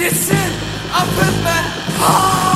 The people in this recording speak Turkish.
Dizsin, up in.